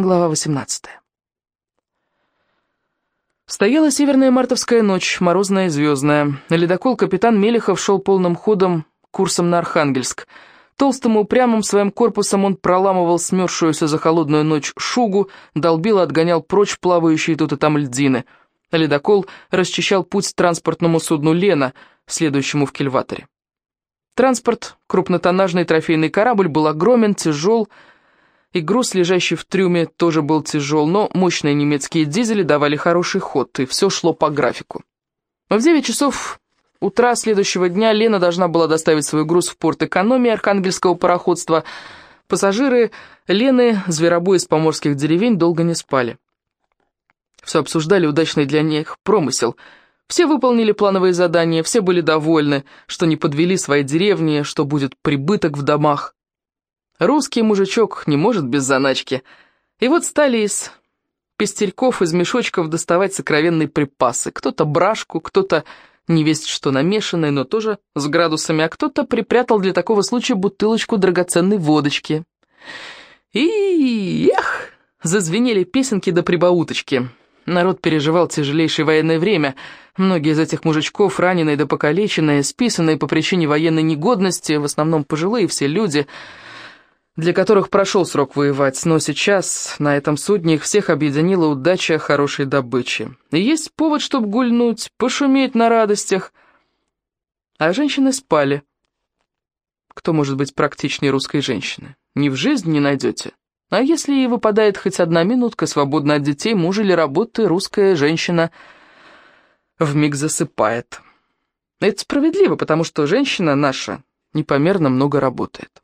Глава 18. Стояла северная мартовская ночь, морозная и звездная. Ледокол капитан Мелехов шел полным ходом курсом на Архангельск. Толстым и упрямым своим корпусом он проламывал смерзшуюся за холодную ночь шугу, долбил и отгонял прочь плавающие тут и там льдины. Ледокол расчищал путь транспортному судну «Лена», следующему в кильваторе. Транспорт, крупнотоннажный трофейный корабль, был огромен, тяжел, и груз, лежащий в трюме, тоже был тяжел, но мощные немецкие дизели давали хороший ход, и все шло по графику. В 9 часов утра следующего дня Лена должна была доставить свой груз в порт экономии Архангельского пароходства. Пассажиры Лены, зверобой из поморских деревень, долго не спали. Все обсуждали удачный для них промысел. Все выполнили плановые задания, все были довольны, что не подвели свои деревни, что будет прибыток в домах. Русский мужичок не может без заначки. И вот стали из пестерьков, из мешочков доставать сокровенные припасы. Кто-то брашку, кто-то не весть что намешанное, но тоже с градусами, а кто-то припрятал для такого случая бутылочку драгоценной водочки. И, эх, зазвенели песенки до прибауточки. Народ переживал тяжелейшее военное время. Многие из этих мужичков, раненые да покалеченные, списанные по причине военной негодности, в основном пожилые все люди – для которых прошел срок воевать, но сейчас на этом судне их всех объединила удача хорошей добычи. И есть повод, чтобы гульнуть, пошуметь на радостях. А женщины спали. Кто может быть практичнее русской женщины? Ни в жизнь не найдете. А если ей выпадает хоть одна минутка свободно от детей, мужа или работы, русская женщина вмиг засыпает. Это справедливо, потому что женщина наша непомерно много работает.